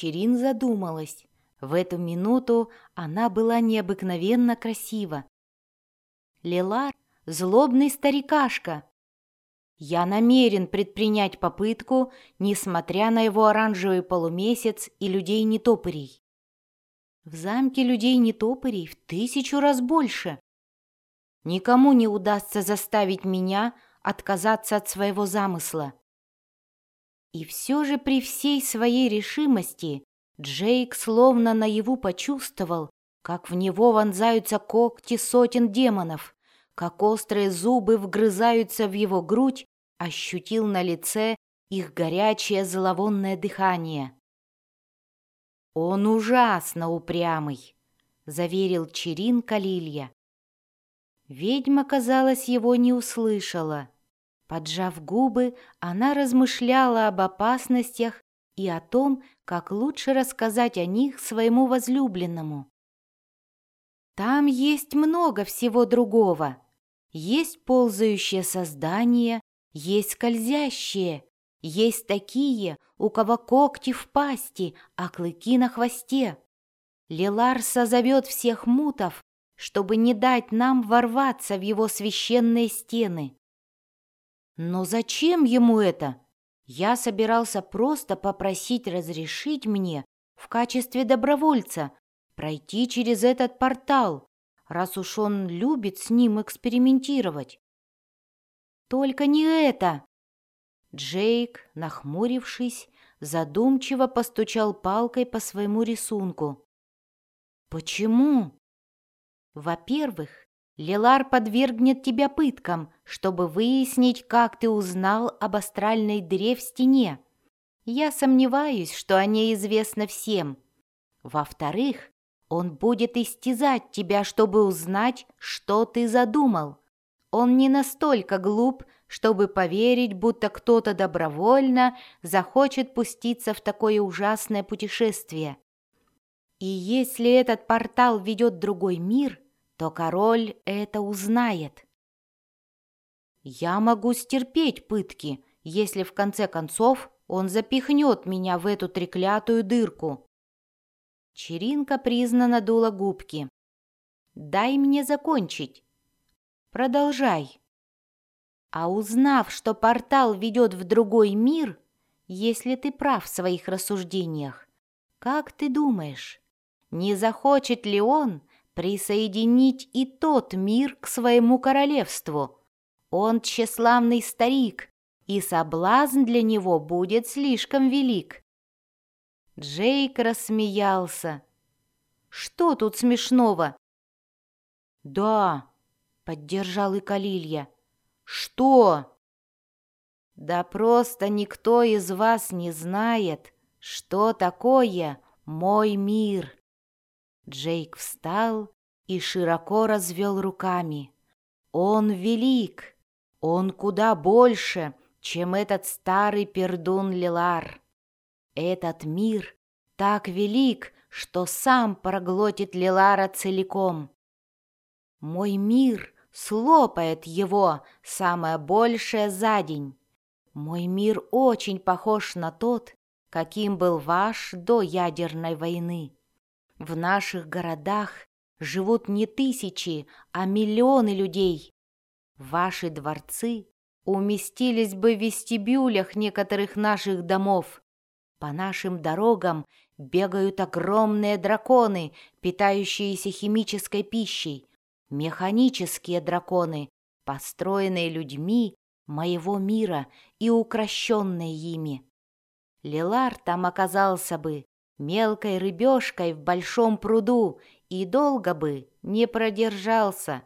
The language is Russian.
Черин задумалась. В эту минуту она была необыкновенно красива. Лилар — злобный старикашка. Я намерен предпринять попытку, несмотря на его оранжевый полумесяц и людей-нетопырей. В замке людей-нетопырей в тысячу раз больше. Никому не удастся заставить меня отказаться от своего замысла. И все же при всей своей решимости Джейк словно наяву почувствовал, как в него вонзаются когти сотен демонов, как острые зубы вгрызаются в его грудь, ощутил на лице их горячее зловонное дыхание. «Он ужасно упрямый», — заверил Черин Калилья. Ведьма, казалось, его не услышала. Поджав губы, она размышляла об опасностях и о том, как лучше рассказать о них своему возлюбленному. Там есть много всего другого. Есть ползающее создание, есть скользящие, есть такие, у кого когти в пасти, а клыки на хвосте. Лилар созовет всех мутов, чтобы не дать нам ворваться в его священные стены. Но зачем ему это? Я собирался просто попросить разрешить мне в качестве добровольца пройти через этот портал, раз уж он любит с ним экспериментировать. Только не это! Джейк, нахмурившись, задумчиво постучал палкой по своему рисунку. «Почему?» «Во-первых, Лилар подвергнет тебя пыткам, чтобы выяснить, как ты узнал об астральной дыре в стене. Я сомневаюсь, что о ней известно всем. Во-вторых, он будет истязать тебя, чтобы узнать, что ты задумал. Он не настолько глуп, чтобы поверить, будто кто-то добровольно захочет пуститься в такое ужасное путешествие. И если этот портал ведет другой мир, то король это узнает. Я могу стерпеть пытки, если в конце концов он запихнет меня в эту треклятую дырку. Черинка признана дула губки. «Дай мне закончить». «Продолжай». А узнав, что портал ведет в другой мир, если ты прав в своих рассуждениях, как ты думаешь, не захочет ли он присоединить и тот мир к своему королевству? Он тщеславный старик, и соблазн для него будет слишком велик. Джейк рассмеялся. «Что тут смешного?» «Да», — поддержал и Калилья. «Что?» «Да просто никто из вас не знает, что такое мой мир». Джейк встал и широко развел руками. «Он велик, он куда больше, чем этот старый пердун Лилар. Этот мир так велик, что сам проглотит Лилара целиком. Мой мир слопает его самое большее за день. Мой мир очень похож на тот, каким был ваш до ядерной войны. В наших городах живут не тысячи, а миллионы людей. Ваши дворцы уместились бы в вестибюлях некоторых наших домов, по нашим дорогам бегают огромные драконы, питающиеся химической пищей, механические драконы, построенные людьми моего мира и укращенные ими. Лилар там оказался бы мелкой рыбешкой в большом пруду и долго бы не продержался.